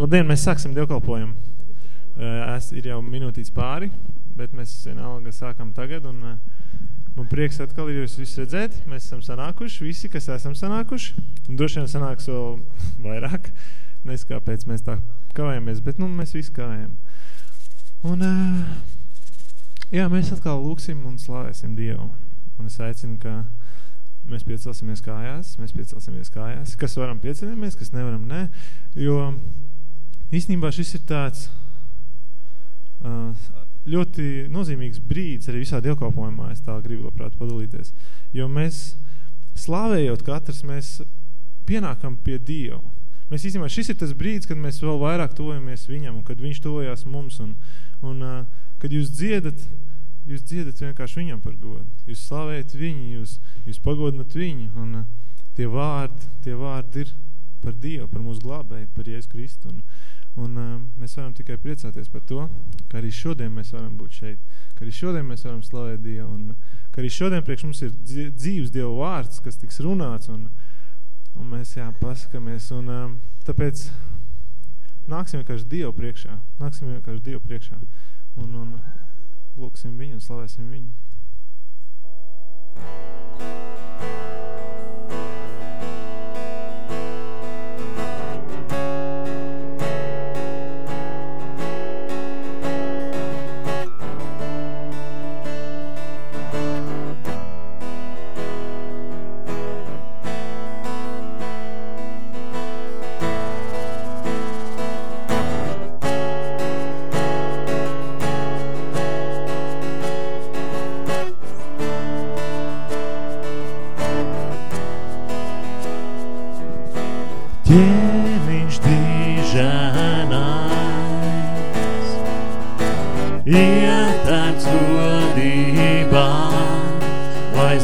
Labdien, mēs sāksim dievkalpojumu. Es ir jau minūtīts pāri, bet mēs vienalga sākam tagad, un man prieks atkal ir jūs visi redzēt. Mēs esam sanākuši, visi, kas esam sanākuši, un droši vien sanāks vēl vairāk. Nes kāpēc mēs tā kavējamies, bet nu, mēs visi kavējam. Un, jā, mēs atkal lūksim un slavēsim Dievu. Un es aicinu, ka mēs piecelsimies kājās, mēs piecelsimies kājās. Kas varam piecelimies, kas nevaram, ne. Jo īstenībā šis ir tāds ļoti nozīmīgs brīdis arī visā dievkalpojumā, es tā gribu labprāt padalīties. Jo mēs, slāvējot katrs, mēs pienākam pie Dievu. Mēs īstenībā, šis ir tas brīdis, kad mēs vēl vairāk tuvojamies viņam, un kad viņš tuvojās mums, un, un kad jūs dziedat, jūs dziedat vienkārši viņam par godu. Jūs slavējat viņu, jūs, jūs pagodinat viņu, un tie vārdi, tie vārdi ir par Dievu, par mūsu glābēju, par Jēzus Kristu. Un, Un uh, mēs varam tikai priecāties par to, ka arī šodien mēs varam būt šeit, ka arī šodien mēs varam slavēt Dievu, un ka arī šodien priekš mums ir dzīves Dieva vārds, kas tiks runāts, un, un mēs, jā, pasakamies, un uh, tāpēc nāksim vienkārši Dievu priekšā, nāksim vienkārši Dievu priekšā, un, un lūksim viņu un slavēsim viņu. ķēniņš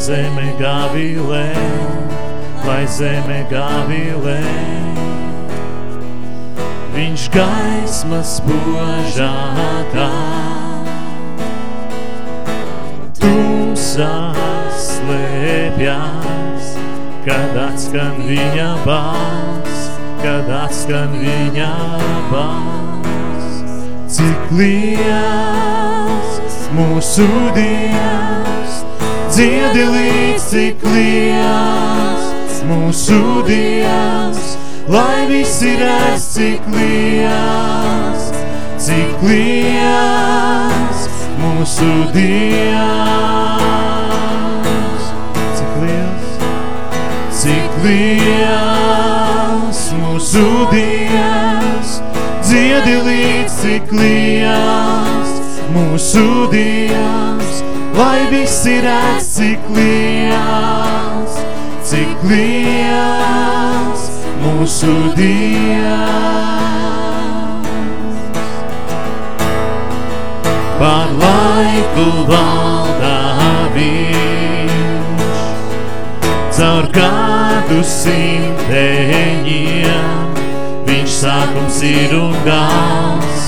zeme gavilē, lai zeme gavilē. Viņš gaismas spožātā, tumsās slēpjās, kad atskan viņa bāls kad atskan viņa balss. Cik liels mūsu Dievs, dziedi līdz cik liels mūsu Dievs, lai visi redz cik liels, cik liels mūsu Dievs. Cik liels, cik liels mūsu Dievs, dziedi līdz cik liels mūsu Dievs, lai visi redz cik liels, cik liels mūsu Dievs. Par laiku valdā viņš, caur kādu simteņiem, viņš sākums ir un gals,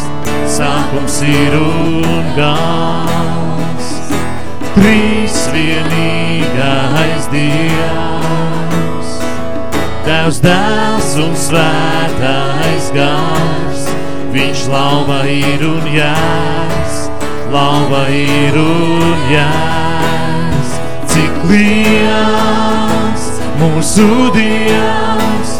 sākums ir un gals. Trīs vienīgais Dievs, Tevs dēls un svētais gars, viņš lauva ir un jēs, lauva ir un jēs. Cik liels mūsu Dievs,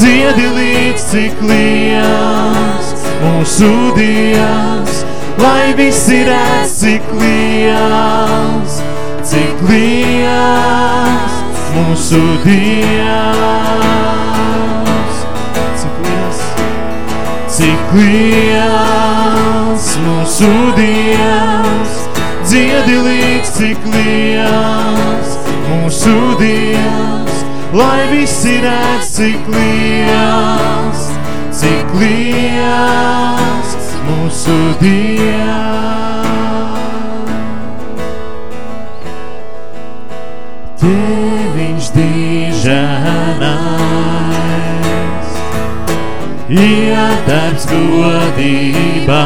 dziedi līdz cik liels mūsu Dievs, lai visi redz cik liels, cik liels mūsu Dievs. Cik liels, cik liels mūsu Dievs, dziedi līdz cik liels mūsu Dievs, lai visi redz cik liels, cik liels mūsu Dievs. Iedarbs godībā,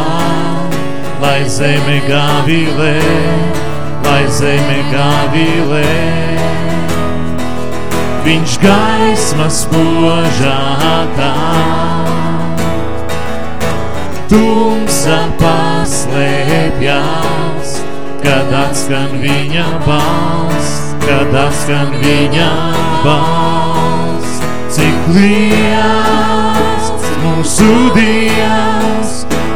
lai zeme gavilē, lai zeme gavilē. Viņš gaismas spožākā, tumsa paslēpjās, kad atskan viņa balss, kad atskan viņa balss. Cik liels mūsu Dievs,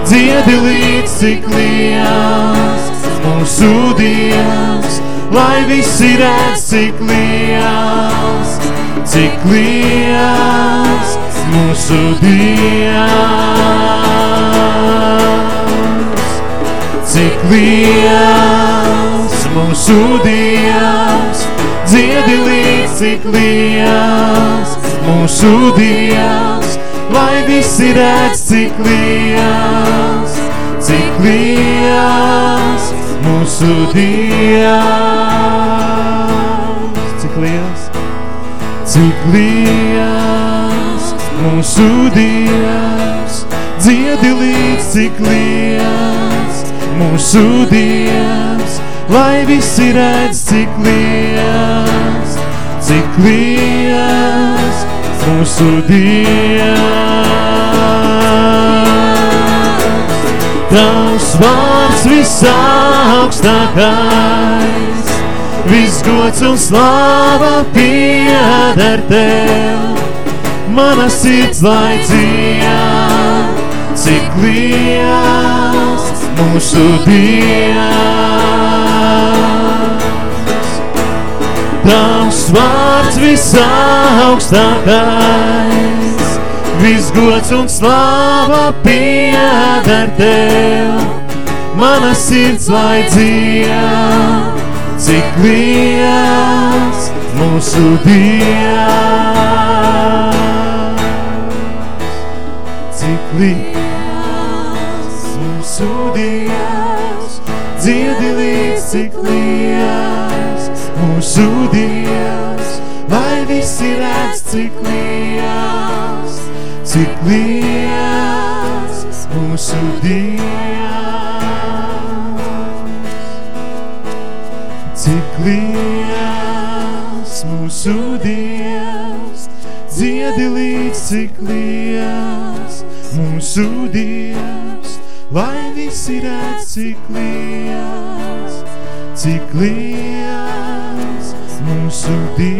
dziedi līdz cik liels mūsu Dievs, lai visi redz cik liels, cik liels mūsu Dievs. Cik liels mūsu Dievs, dziedi līdz cik liels mūsu Dievs, lai visi redz cik liels, cik liels mūsu Dievs. Cik liels, cik liels mūsu Dievs, dziedi līdz cik liels mūsu Dievs, lai visi redz cik liels, cik liels mūsu Dievs. Tavs vārds visaugstākais, viss gods un slāva pieder Tev, mana sirds lai dzied, cik liels mūsu Dievs. Tavs vārds visaugstākais, viss gods un slāva pieder Tev, mana sirds lai dzied, cik liels mūsu Dievs. Cik liels mūsu Dievs. Cik liels mūsu Dievs, dziedi līdz cik liels mūsu Dievs, lai visi redz cik liels, cik liels mūsu Dievs.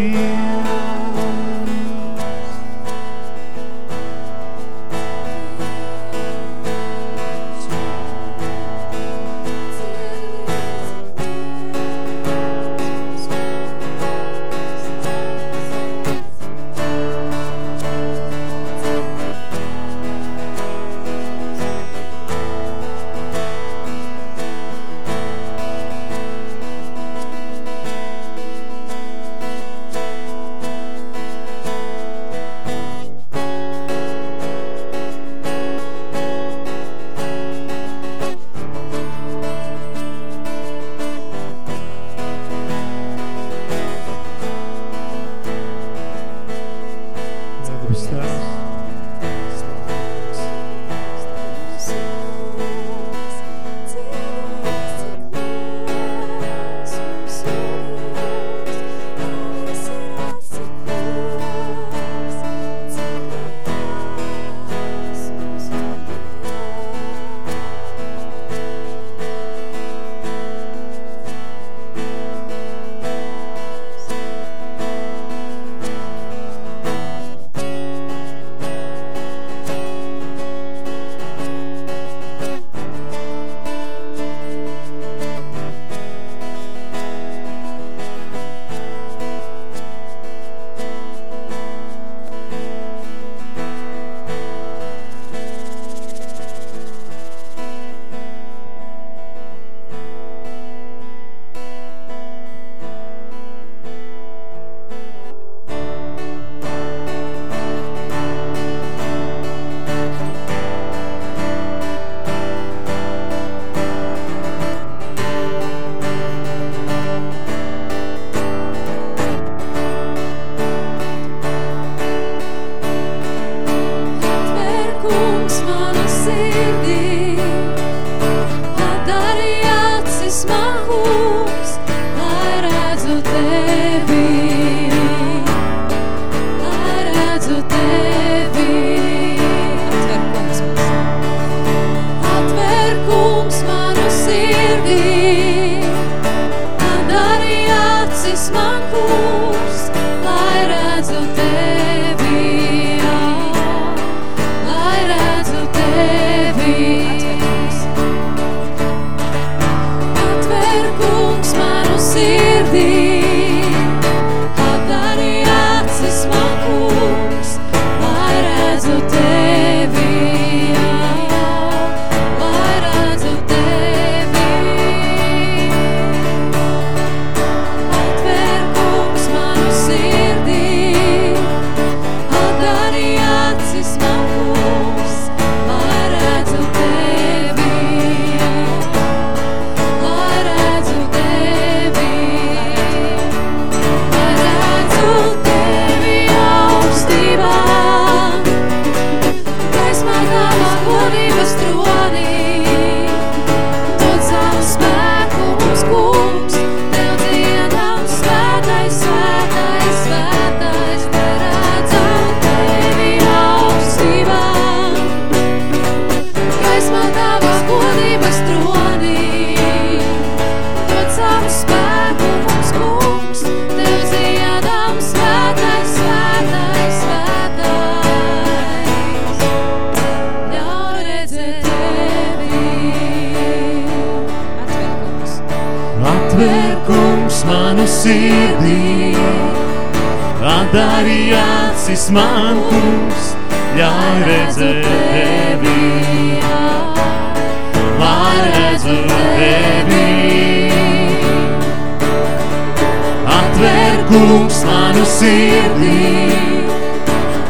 Manu sirdī,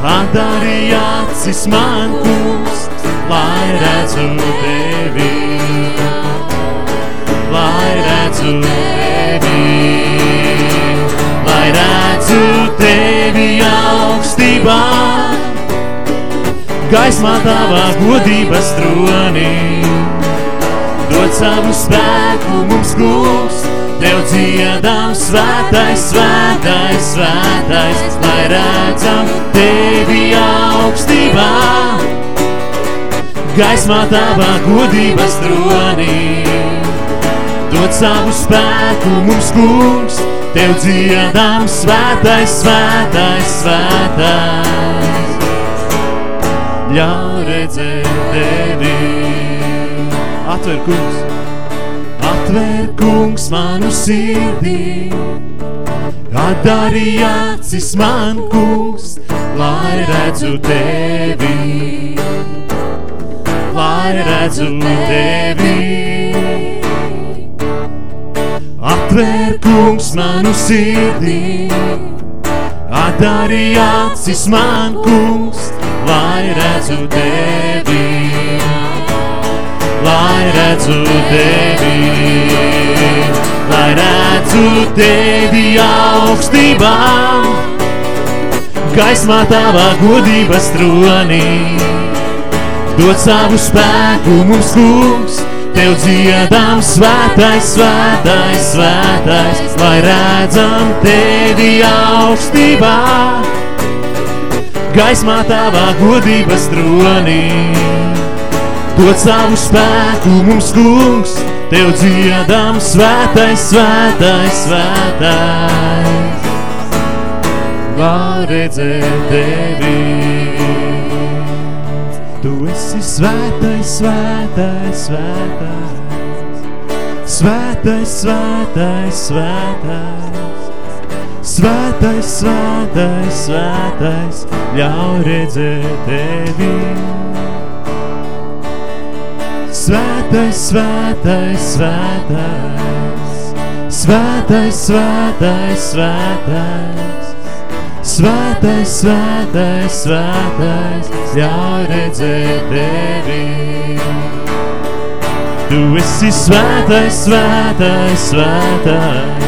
atdarī acis man kungs, lai redzu tevi, lai redzu tevi, lai redzu tevi augstībā, gaismā tavā godības tronī, dod savu spēku mums kungs, Tev dziedām svētais, svētais, svētais, lai redzam Tevi augstībā. Gaismā tavā godības tronī, dod savu spēku mums kungs, Tev dziedām svētais, svētais, svētais. Ļauj redzēt Tevi. Atver kungs atver kungs manu sirdī, atdarī acis man kungs, lai redzu tevi, lai redzu tevi. Atver kungs manu sirdī, atdarī acis man kungs, lai redzu tevi. Lai redzu tevi, lai redzu tevi augstībā, gaismā tavā godības tronī. Dod savu spēku mums kungs, tev dziedām svētais, svētais, svētais, lai redzam tevi augstībā, gaismā tavā godības tronī. Dod savu spēku mums kungs, Tev dziedam svētais, svētais, svētais. Var redzēt Tevi. Tu esi svētais, svētais, svētais. Svētais, svētais, svētais. Svētais, svētais, svētais, ļauj redzēt Tevi. Svētais, svētais, svētais, svētais, svētais, svētais, svētais, svētais, svētais, ļauj redzēt tevi. Tu esi svētais, svētais, svētais,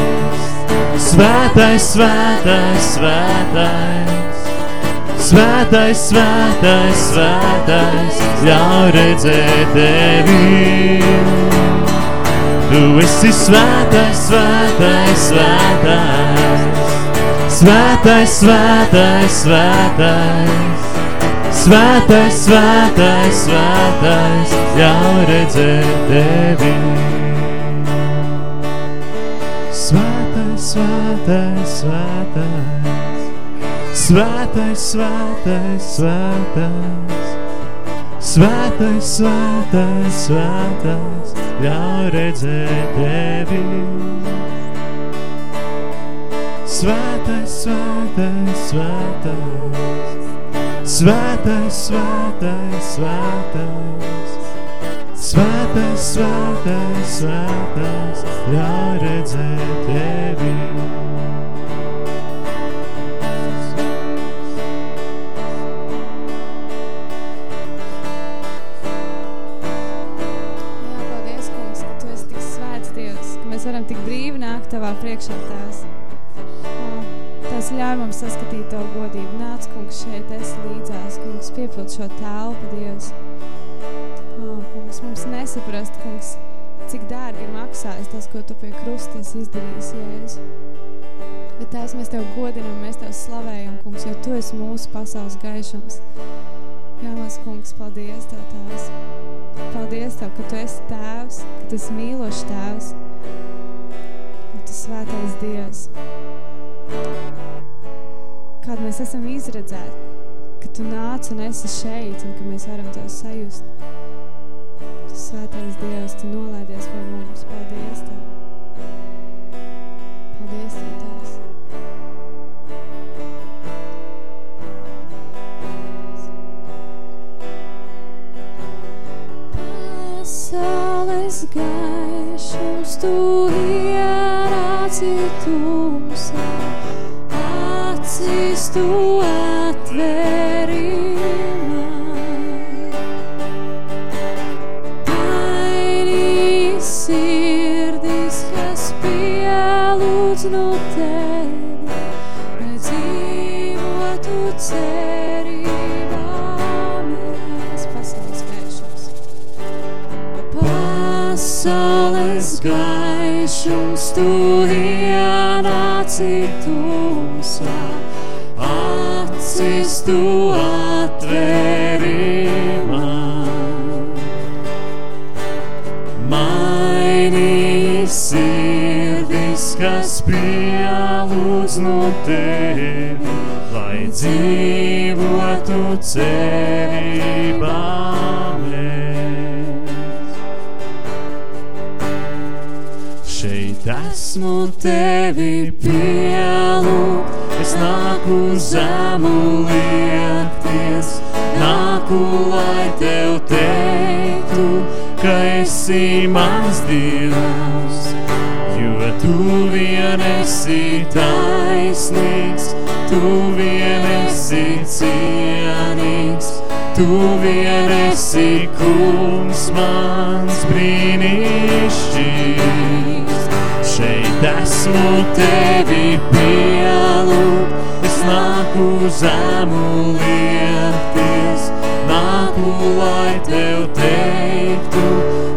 svētais, svētais, svētais, Svētais, svētais, svētais, ļauj redzēt tevi. Tu esi svētais, svētais, svētais, svētais, svētais, svētais, svētais, svētais, svētais, ļauj redzēt tevi. Svētais, svētais, svētais, Svētais, svētais, svētais, svētais, svētais, svētais, ļauj redzēt tevi. Svētais, svētais, svētais, svētais, svētais, svētais, svētais, svētais, svētais, ļauj redzēt tevi. Priekšā tās. Tās ļauj mums saskatīt to godību. Nāc, kungs, šeit esi līdzās, kungs, piepild šo telpu, Dievs. Kungs, mums nesaprast, kungs, cik dārgi ir maksājis tas, ko tu pie krusta esi izdarījis, Jēzu. Bet tās mēs Tev godinam, mēs Tev slavējam, kungs, jo Tu esi mūsu pasaules gaišums. Jā, mans kungs, paldies Tev tās. Paldies Tev, ka Tu esi tēvs, ka Tu esi mīlošs tēvs svētais Dievs. Kādu mēs esam izredzēti, ka Tu nāc un esi šeit un ka mēs varam Tev sajust. Tu svētais Dievs, Tu nolaidies pie mums. Paldies Tev. Paldies, Tev, Tēvs. Pasaules gaišums tu ienāci tumsā, acis tu atveri gaišums tu ienāci tumsā, acis tu atveri man. Mainī sirdis, kas pielūdz no tevi, lai dzīvotu cerībā esmu tevi pielūgt, es nāku zemu liekties, nāku, lai tev teiktu, ka esi mans Dievs, jo tu vien esi taisnīgs, tu vien esi cienīgs, tu vien esi kungs mans brīnišķīgs. Esmu tevi pielūgt, es nāku zemu liekties, nāku, lai tev teiktu,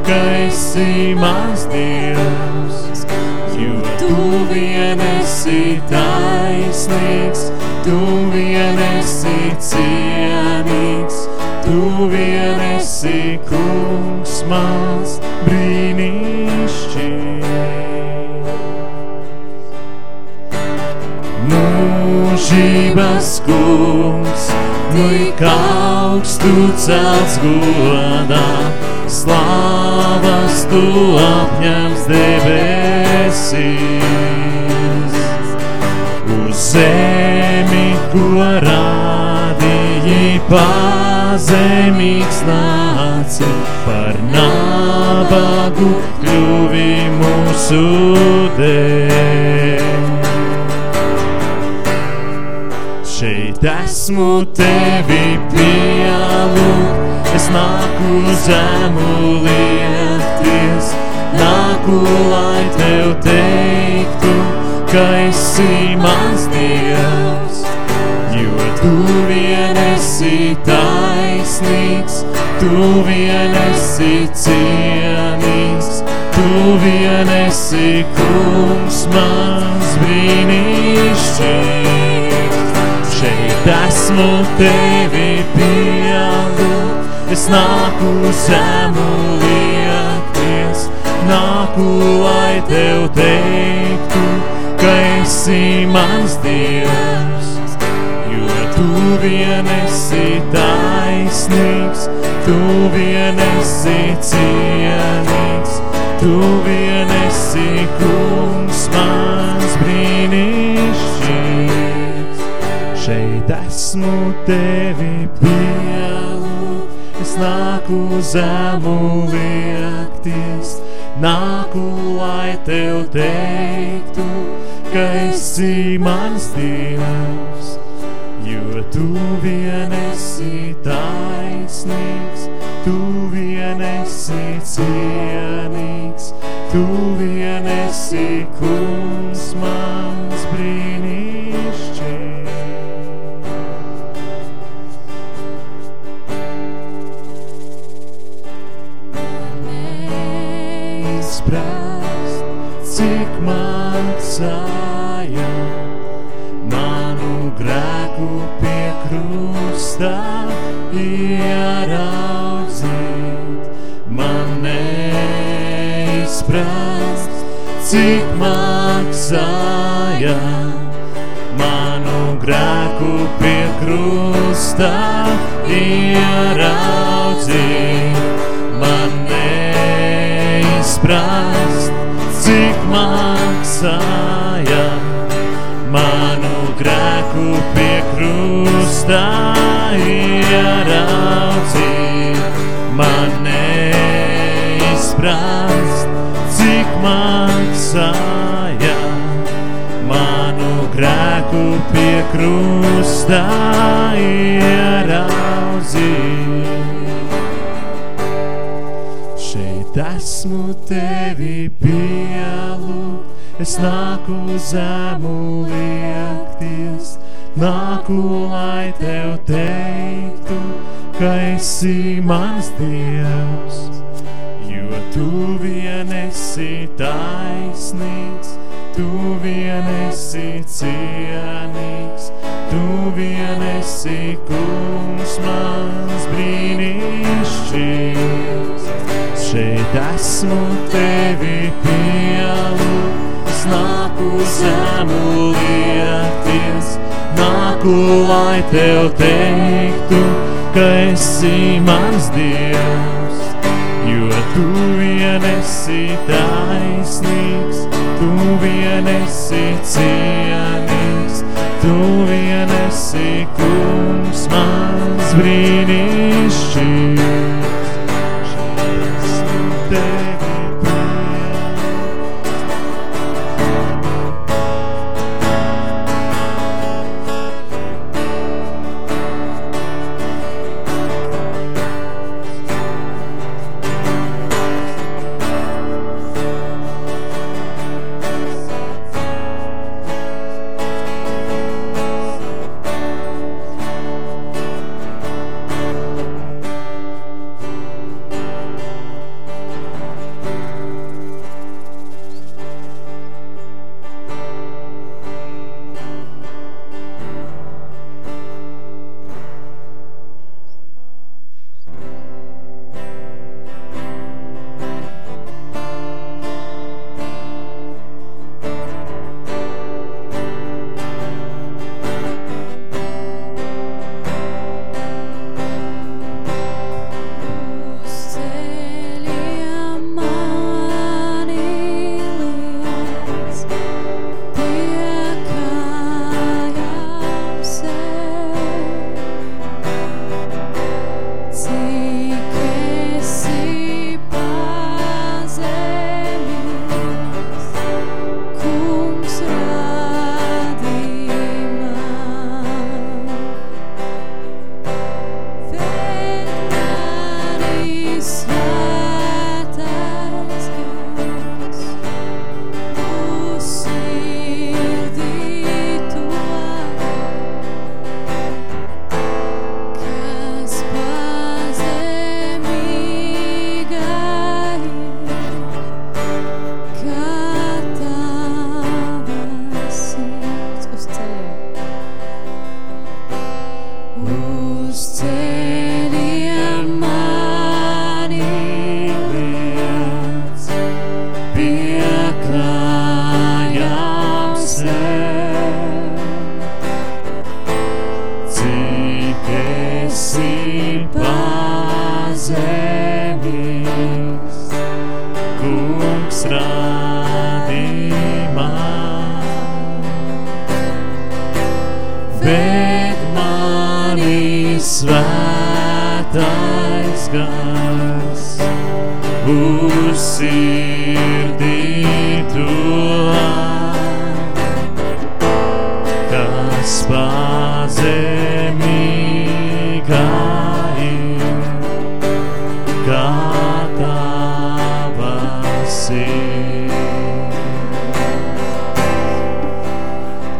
ka esi mans Dievs, jo tu vien esi taisnīgs, tu vien esi cienīgs, tu vien esi kungs mans brīnišķīgs. Mūžības kungs, tik augstu celts godā, slāvas tu apņems debesīs. Uz zemi, ko rādīji pazemīgs nāci, par nabagu kļuvi mūsu dēļ. Esmu tevi pielūgt, es nāku zemu liekties, nāku, lai tev teiktu, ka esi mans Dievs, jo tu vien esi taisnīgs, tu vien esi cienīgs, tu vien esi kungs mans brīnišķīgs. Esmu tevi pielūgt, es nāku zemu liekties, nāku, lai tev teiktu, ka esi mans Dievs, jo tu vien esi taisnīgs, tu vien esi cienīgs, tu vien esi kungs mans esmu tevi pielūgt, es nāku zemu liekties, nāku, lai tev teiktu, ka esi mans Dievs, jo tu vien esi taisnīgs, tu vien esi cienīgs, tu vien esi kungs mans grēku pie krusta ieraudzīt. Šeit esmu tevi pielūgt, es nāku zemu liekties, nāku, lai tev teiktu, ka esi mans Dievs, jo tu vien esi taisnīgs, tu vien esi cienīgs, tu vien esi kungs mans brīnišķīgs. Šeit esmu tevi es nāku zemu liekties, nāku, lai tev teiktu, ka esi mans Dievs, jo tu vien esi taisnīgs, vien esi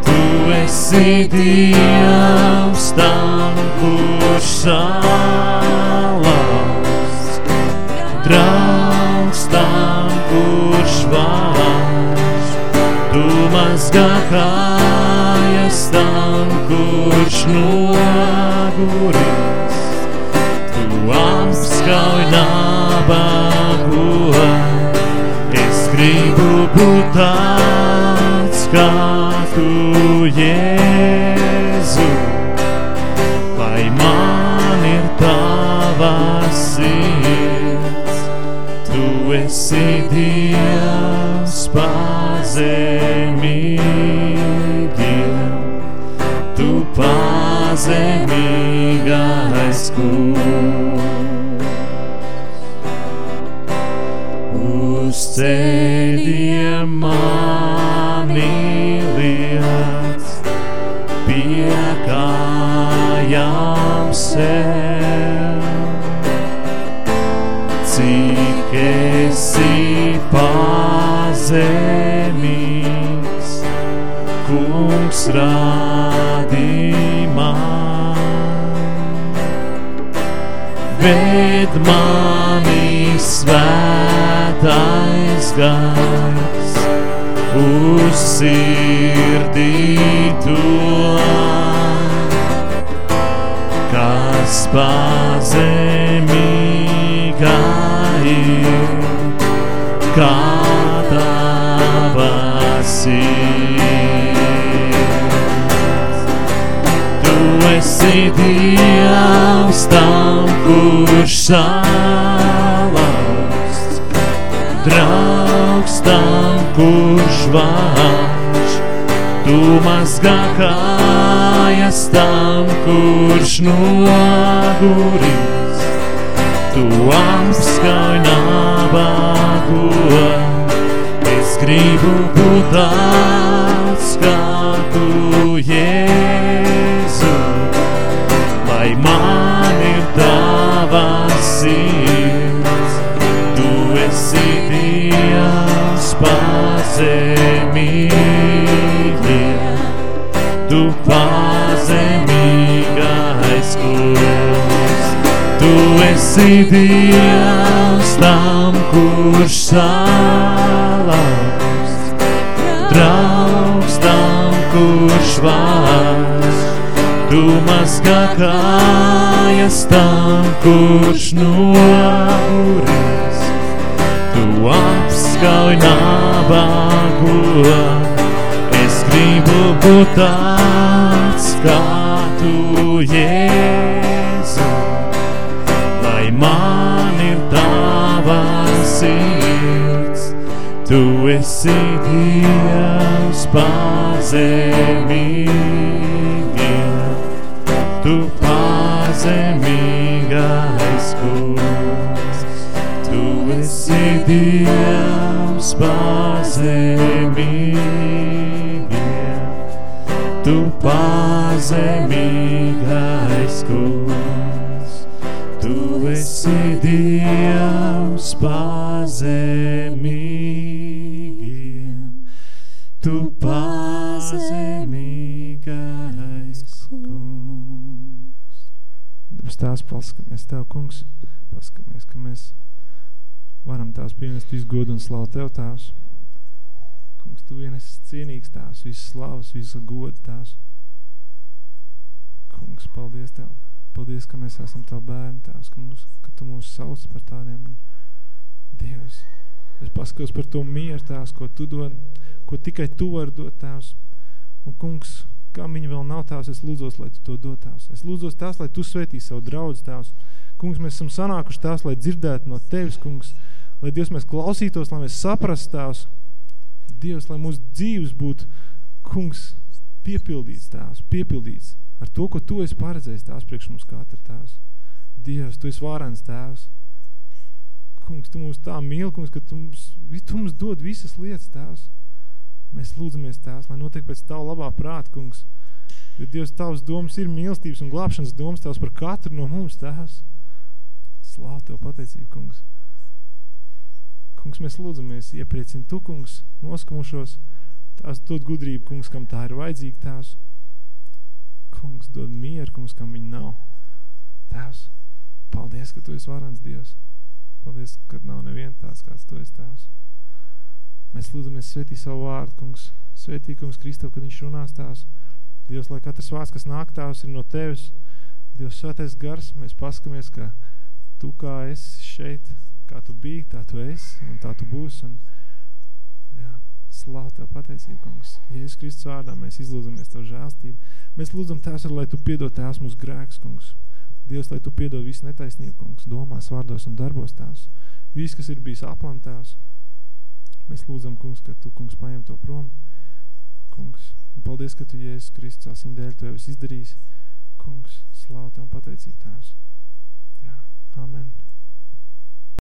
Tu esi Dievs tam, kurš salauz, ceļiem mani liec, pie kājām sev. Cik esi pazemīgs, kungs rādī man. Ved mani svētais gars, uz sirdī to, kas pazemīgā ir, kā tava sirds. Tu esi Dievs tam, kurš salausts, draugs tam, kurš vāč, tu mazgā kājas tam, kurš noguris, tu apskauj nabago, es gribu būt tāds, kā tu, Jēzu, esi Dievs tam, kurš salauz, draugs tam, kurš vārds, tu mazgā kājas tam, kurš noguris, tu apskauj nabago, es gribu būt tāds, kā tu, Jēzu, tu esi Dievs pazemīgiem, tu pazemīgais kungs, tu esi Dievs pazemīgiem, tu pazemīgais tās paskamies Tev, kungs, paskamies, ka mēs varam Tās pienest visu godu un slavu Tev, Tās. Kungs, Tu vien esi cienīgs Tās, visas slavas, visas godu Tās. Kungs, paldies Tev. Paldies, ka mēs esam Tavu bērni Tās, ka, mūs, ka Tu mūs sauc par tādiem. Dievs, es paskatos par to mieru Tās, ko Tu dod, ko tikai Tu vari dot Tās. Un, kungs, kā viņi vēl nav tās, es lūdzos, lai tu to dod tās. Es lūdzos tās, lai tu svētī savu draudz tās. Kungs, mēs esam sanākuši tās, lai dzirdētu no tevis, kungs, lai Dievs mēs klausītos, lai mēs saprast tās. Dievs, lai mūsu dzīves būtu, kungs, piepildīts tās, piepildīts ar to, ko tu esi paredzējis tās priekš mums katra tās. Dievs, tu esi vārens tēvs. Kungs, tu mums tā mīli, kungs, ka tu mums, tu mums dod visas lietas tās. Mēs lūdzamies tās, lai notiek pēc tavu labā prāta, kungs. Jo Dievs, tavs domas ir mīlestības un glābšanas domas tavs par katru no mums tās. Slāv tev pateicību, kungs. Kungs, mēs lūdzamies, iepriecini tu, kungs, noskamušos. Tās dod gudrību, kungs, kam tā ir vajadzīga tās. Kungs, dod mieru, kungs, kam viņa nav. Tēvs, paldies, ka tu esi varans Dievs. Paldies, ka nav nevien tāds, kāds tu esi tēvs. Mēs lūdzamies svētī savu vārdu, kungs. Svētī, kungs, Kristav, kad viņš runās tās. Dievs, lai katrs vārds, kas nāk tās, ir no tevis. Dievs, svētais gars, mēs paskamies, ka tu kā esi šeit, kā tu biji, tā tu esi un tā tu būsi. Un, jā, slāv tev pateicību, kungs. Jēzus Kristus vārdā mēs izlūdzamies tev žēlstību. Mēs lūdzam tās, lai tu piedod tās mūsu grēks, kungs. Dievs, lai tu piedod visu netaisnību, kungs, domās, vārdos un darbos tās. Viss, kas ir bijis aplam tās. Mēs lūdzam, kungs, ka tu, kungs, paņem to prom. Kungs, un paldies, ka tu, Jēzus Kristus, asiņu dēļ to jau esi izdarījis. Kungs, slāv tev un pateicību tās. Jā, amen.